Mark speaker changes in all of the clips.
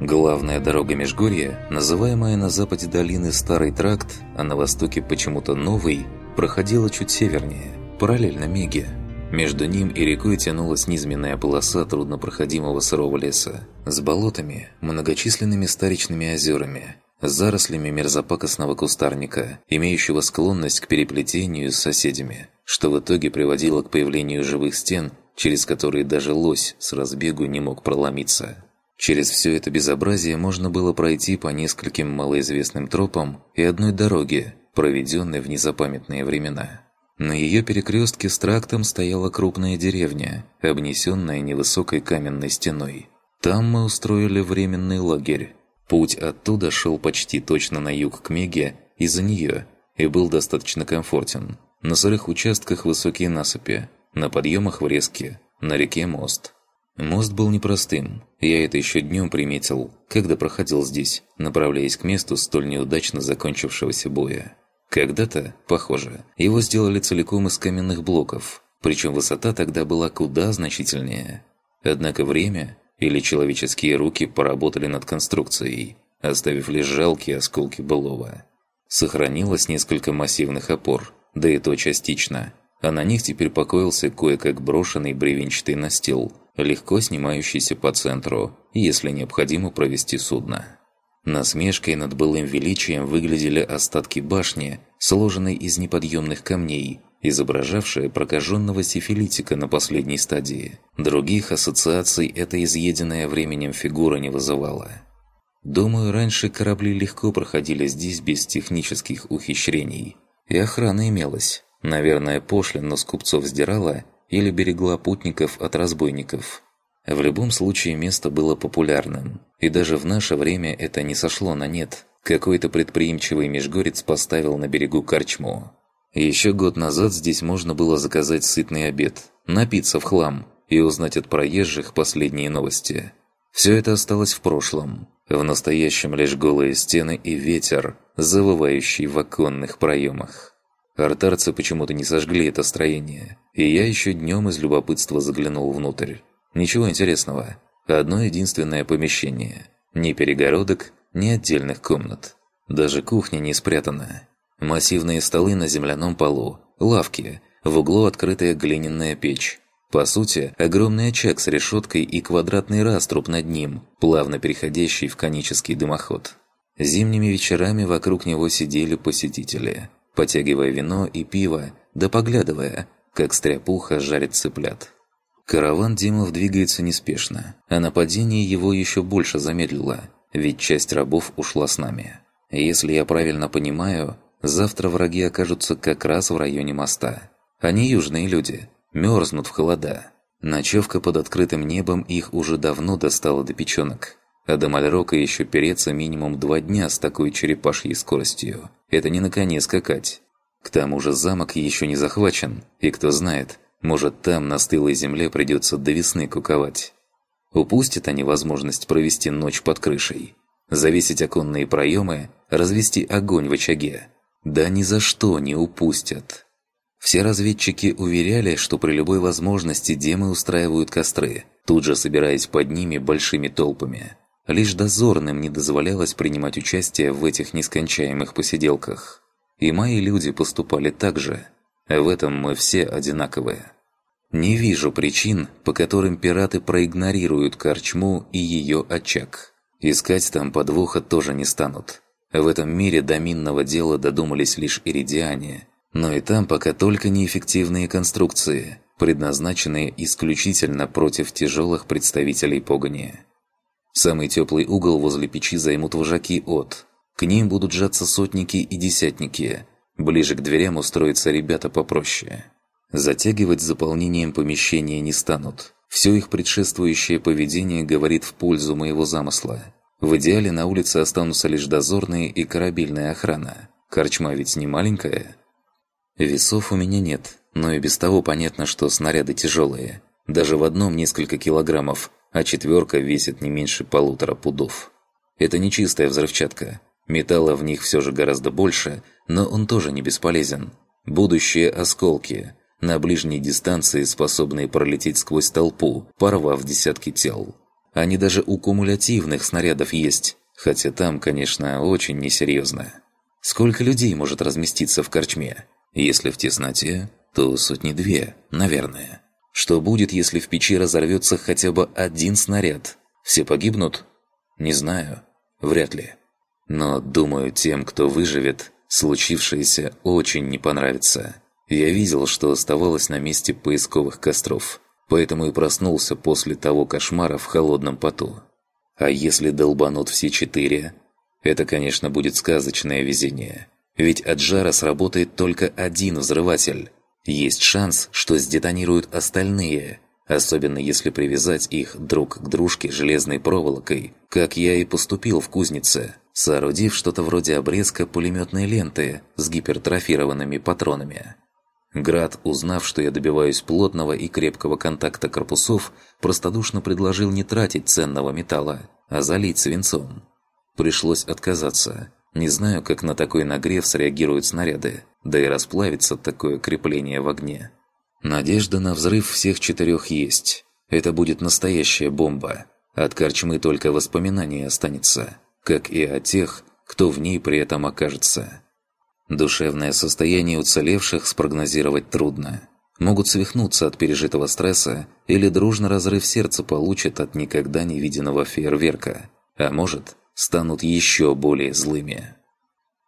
Speaker 1: Главная дорога Межгорья, называемая на западе долины Старый Тракт, а на востоке почему-то Новый, проходила чуть севернее, параллельно Меге. Между ним и рекой тянулась низменная полоса труднопроходимого сырого леса с болотами, многочисленными старичными озерами, зарослями мерзопакостного кустарника, имеющего склонность к переплетению с соседями, что в итоге приводило к появлению живых стен, через которые даже лось с разбегу не мог проломиться. Через все это безобразие можно было пройти по нескольким малоизвестным тропам и одной дороге, проведенной в незапамятные времена. На ее перекрестке с трактом стояла крупная деревня, обнесенная невысокой каменной стеной. Там мы устроили временный лагерь. Путь оттуда шел почти точно на юг к Меге из-за нее и был достаточно комфортен. На сырых участках высокие насыпи, на подъемах врезки, на реке мост – Мост был непростым. Я это еще днем приметил, когда проходил здесь, направляясь к месту столь неудачно закончившегося боя. Когда-то, похоже, его сделали целиком из каменных блоков, причем высота тогда была куда значительнее. Однако время или человеческие руки поработали над конструкцией, оставив лишь жалкие осколки былого. Сохранилось несколько массивных опор, да и то частично, а на них теперь покоился кое-как брошенный бревенчатый настил – легко снимающийся по центру, если необходимо провести судно. Насмешкой над былым величием выглядели остатки башни, сложенной из неподъемных камней, изображавшие прокаженного сифилитика на последней стадии. Других ассоциаций эта изъеденная временем фигура не вызывала. Думаю, раньше корабли легко проходили здесь без технических ухищрений. И охрана имелась. Наверное, пошлину с купцов сдирала или берегла путников от разбойников. В любом случае место было популярным, и даже в наше время это не сошло на нет. Какой-то предприимчивый межгорец поставил на берегу корчму. Еще год назад здесь можно было заказать сытный обед, напиться в хлам и узнать от проезжих последние новости. Все это осталось в прошлом. В настоящем лишь голые стены и ветер, завывающий в оконных проемах. Артарцы почему-то не сожгли это строение, и я еще днем из любопытства заглянул внутрь. Ничего интересного. Одно единственное помещение. Ни перегородок, ни отдельных комнат. Даже кухня не спрятана. Массивные столы на земляном полу, лавки, в углу открытая глиняная печь. По сути, огромный очаг с решеткой и квадратный раструб над ним, плавно переходящий в конический дымоход. Зимними вечерами вокруг него сидели посетители – потягивая вино и пиво, да поглядывая, как стряпуха жарит цыплят. Караван Димов двигается неспешно, а нападение его еще больше замедлило, ведь часть рабов ушла с нами. Если я правильно понимаю, завтра враги окажутся как раз в районе моста. Они южные люди, мерзнут в холода. Ночевка под открытым небом их уже давно достала до печенок. А до Мальрока еще переться минимум два дня с такой черепашьей скоростью. Это не на коне скакать. К тому же замок еще не захвачен, и кто знает, может там на стылой земле придется до весны куковать. Упустят они возможность провести ночь под крышей. Завесить оконные проемы, развести огонь в очаге. Да ни за что не упустят. Все разведчики уверяли, что при любой возможности демы устраивают костры, тут же собираясь под ними большими толпами. Лишь дозорным не дозволялось принимать участие в этих нескончаемых посиделках. И мои люди поступали так же. В этом мы все одинаковые. Не вижу причин, по которым пираты проигнорируют корчму и ее очаг. Искать там подвоха тоже не станут. В этом мире до минного дела додумались лишь иридиане. Но и там пока только неэффективные конструкции, предназначенные исключительно против тяжелых представителей погони. Самый теплый угол возле печи займут вожаки от. К ним будут сжаться сотники и десятники. Ближе к дверям устроятся ребята попроще. Затягивать заполнением помещения не станут. Все их предшествующее поведение говорит в пользу моего замысла. В идеале на улице останутся лишь дозорные и корабельная охрана. Корчма ведь не маленькая. Весов у меня нет, но и без того понятно, что снаряды тяжелые. Даже в одном несколько килограммов, а четверка весит не меньше полутора пудов. Это не чистая взрывчатка. Металла в них все же гораздо больше, но он тоже не бесполезен. Будущие осколки, на ближней дистанции способные пролететь сквозь толпу, порвав десятки тел. Они даже у кумулятивных снарядов есть, хотя там, конечно, очень несерьезно. Сколько людей может разместиться в корчме? Если в тесноте, то сотни две, наверное. Что будет, если в печи разорвется хотя бы один снаряд? Все погибнут? Не знаю. Вряд ли. Но, думаю, тем, кто выживет, случившееся очень не понравится. Я видел, что оставалось на месте поисковых костров, поэтому и проснулся после того кошмара в холодном поту. А если долбанут все четыре? Это, конечно, будет сказочное везение. Ведь от жара сработает только один взрыватель. Есть шанс, что сдетонируют остальные, особенно если привязать их друг к дружке железной проволокой, как я и поступил в кузнице, соорудив что-то вроде обрезка пулеметной ленты с гипертрофированными патронами. Град, узнав, что я добиваюсь плотного и крепкого контакта корпусов, простодушно предложил не тратить ценного металла, а залить свинцом. Пришлось отказаться. Не знаю, как на такой нагрев среагируют снаряды, да и расплавится такое крепление в огне. Надежда на взрыв всех четырех есть. Это будет настоящая бомба. От корчмы только воспоминание останется, как и о тех, кто в ней при этом окажется. Душевное состояние уцелевших спрогнозировать трудно. Могут свихнуться от пережитого стресса или дружно разрыв сердца получат от никогда не виденного фейерверка. А может, станут еще более злыми.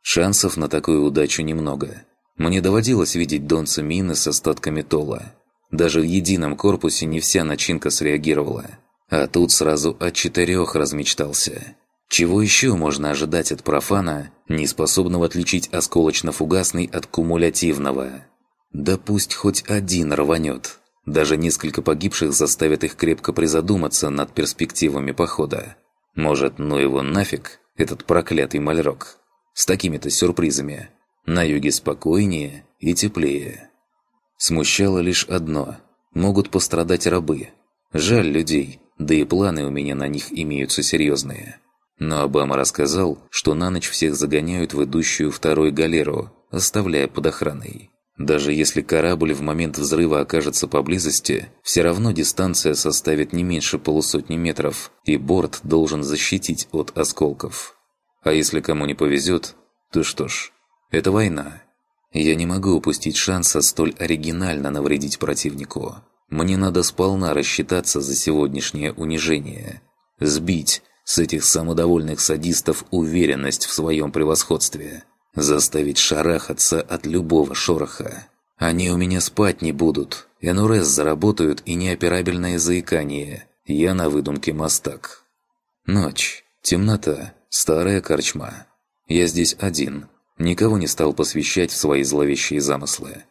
Speaker 1: Шансов на такую удачу немного. Мне доводилось видеть донца мины с остатками тола. Даже в едином корпусе не вся начинка среагировала. А тут сразу от четырех размечтался. Чего еще можно ожидать от профана, не способного отличить осколочно-фугасный от кумулятивного? Да пусть хоть один рванет. Даже несколько погибших заставят их крепко призадуматься над перспективами похода. Может, ну его нафиг, этот проклятый мальрок? С такими-то сюрпризами. На юге спокойнее и теплее. Смущало лишь одно. Могут пострадать рабы. Жаль людей, да и планы у меня на них имеются серьезные. Но Обама рассказал, что на ночь всех загоняют в идущую второй галеру, оставляя под охраной. Даже если корабль в момент взрыва окажется поблизости, все равно дистанция составит не меньше полусотни метров, и борт должен защитить от осколков. А если кому не повезет, то что ж, это война. Я не могу упустить шанса столь оригинально навредить противнику. Мне надо сполна рассчитаться за сегодняшнее унижение. Сбить с этих самодовольных садистов уверенность в своем превосходстве. Заставить шарахаться от любого шороха. Они у меня спать не будут. НРС заработают и неоперабельное заикание. Я на выдумке мастак. Ночь. Темнота. Старая корчма. Я здесь один. Никого не стал посвящать в свои зловещие замыслы.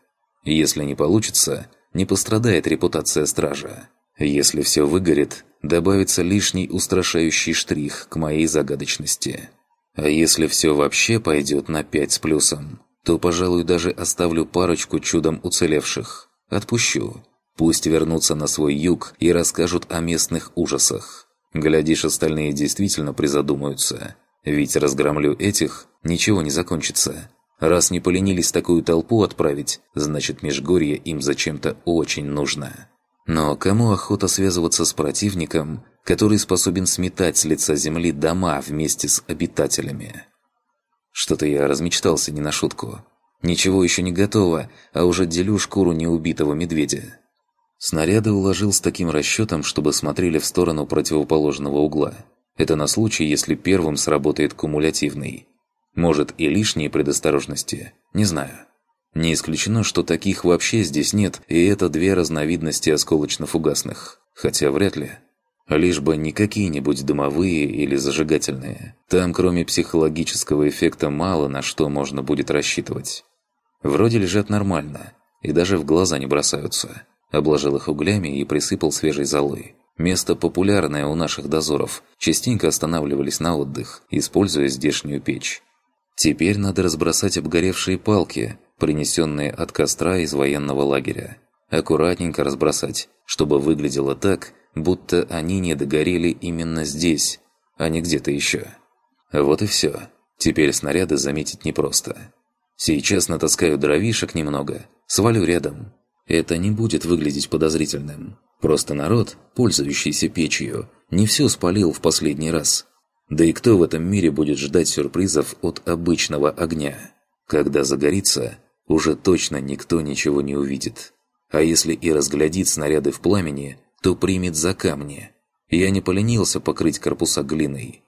Speaker 1: Если не получится, не пострадает репутация стража. Если все выгорит, добавится лишний устрашающий штрих к моей загадочности. А если все вообще пойдет на пять с плюсом, то, пожалуй, даже оставлю парочку чудом уцелевших. Отпущу. Пусть вернутся на свой юг и расскажут о местных ужасах. Глядишь, остальные действительно призадумаются. Ведь разгромлю этих, ничего не закончится. Раз не поленились такую толпу отправить, значит Межгорье им зачем-то очень нужно. Но кому охота связываться с противником, который способен сметать с лица земли дома вместе с обитателями? Что-то я размечтался не на шутку. Ничего еще не готово, а уже делю шкуру неубитого медведя. Снаряды уложил с таким расчетом, чтобы смотрели в сторону противоположного угла. Это на случай, если первым сработает кумулятивный. Может и лишние предосторожности, не знаю. Не исключено, что таких вообще здесь нет, и это две разновидности осколочно-фугасных. Хотя вряд ли. Лишь бы не какие-нибудь дымовые или зажигательные. Там, кроме психологического эффекта, мало на что можно будет рассчитывать. Вроде лежат нормально, и даже в глаза не бросаются. Обложил их углями и присыпал свежей золой. Место популярное у наших дозоров. Частенько останавливались на отдых, используя здешнюю печь. Теперь надо разбросать обгоревшие палки, принесенные от костра из военного лагеря. Аккуратненько разбросать, чтобы выглядело так, будто они не догорели именно здесь, а не где-то еще. Вот и все. Теперь снаряды заметить непросто. Сейчас натаскаю дровишек немного, свалю рядом. Это не будет выглядеть подозрительным. Просто народ, пользующийся печью, Не все спалил в последний раз. Да и кто в этом мире будет ждать сюрпризов от обычного огня? Когда загорится, уже точно никто ничего не увидит. А если и разглядит снаряды в пламени, то примет за камни. Я не поленился покрыть корпуса глиной.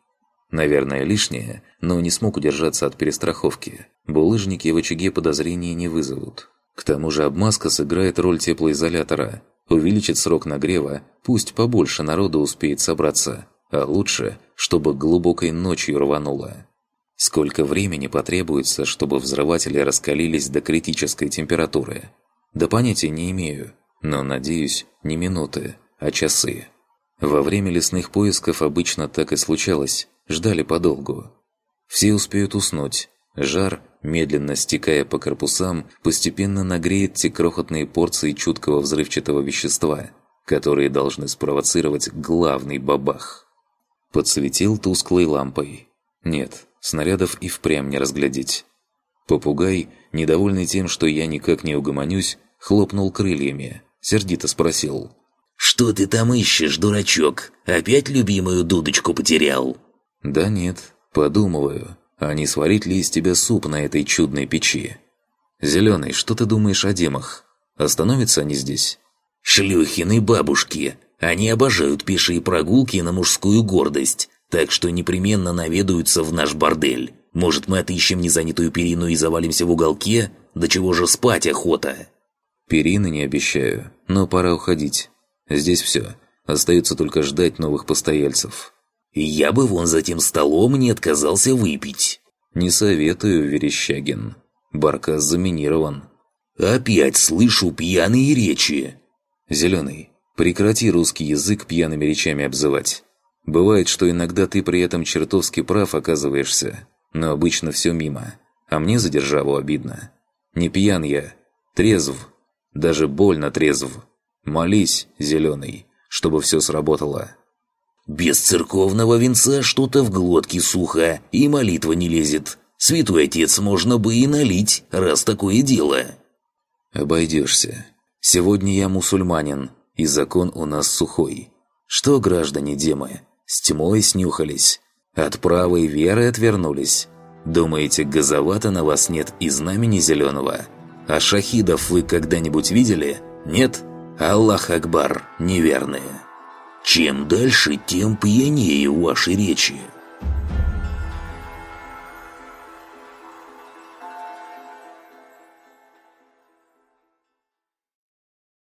Speaker 1: Наверное, лишнее, но не смог удержаться от перестраховки. Булыжники в очаге подозрений не вызовут. К тому же обмазка сыграет роль теплоизолятора. Увеличит срок нагрева, пусть побольше народу успеет собраться. А лучше, чтобы глубокой ночью рвануло. Сколько времени потребуется, чтобы взрыватели раскалились до критической температуры? Да понятия не имею, но, надеюсь, не минуты, а часы. Во время лесных поисков обычно так и случалось ждали подолгу. Все успеют уснуть. Жар, медленно стекая по корпусам, постепенно нагреет те крохотные порции чуткого взрывчатого вещества, которые должны спровоцировать главный бабах. Подсветил тусклой лампой. Нет, снарядов и впрямь не разглядеть. Попугай, недовольный тем, что я никак не угомонюсь, хлопнул крыльями, сердито спросил.
Speaker 2: «Что ты там ищешь, дурачок? Опять любимую дудочку потерял?»
Speaker 1: «Да нет, подумываю, а не сварить ли из тебя суп на этой чудной печи? Зеленый, что ты думаешь о демах? Остановятся они здесь?»
Speaker 2: «Шлюхины бабушки! Они обожают пешие прогулки на мужскую гордость, так что непременно наведаются в наш бордель. Может, мы отыщем незанятую перину и завалимся в уголке? До чего же спать охота?»
Speaker 1: «Перины не обещаю, но пора уходить. Здесь все. Остается только ждать новых постояльцев».
Speaker 2: Я бы вон за тем столом не отказался выпить.
Speaker 1: Не советую, Верещагин. Баркас заминирован.
Speaker 2: Опять слышу пьяные речи.
Speaker 1: Зеленый, прекрати русский язык пьяными речами обзывать. Бывает, что иногда ты при этом чертовски прав оказываешься, но обычно все мимо. А мне за державу обидно. Не пьян я, трезв, даже больно трезв. Молись, зеленый, чтобы все сработало.
Speaker 2: Без церковного венца что-то в глотке сухо, и молитва не лезет. Святой отец можно бы и налить, раз такое дело.
Speaker 1: Обойдешься. Сегодня я мусульманин, и закон у нас сухой. Что, граждане Демы, с тьмой снюхались? От правой веры отвернулись? Думаете, газовато на вас нет и знамени зеленого? А шахидов вы когда-нибудь видели? Нет? Аллах Акбар, неверные.
Speaker 2: Чем дальше, тем пьянее ваши речи.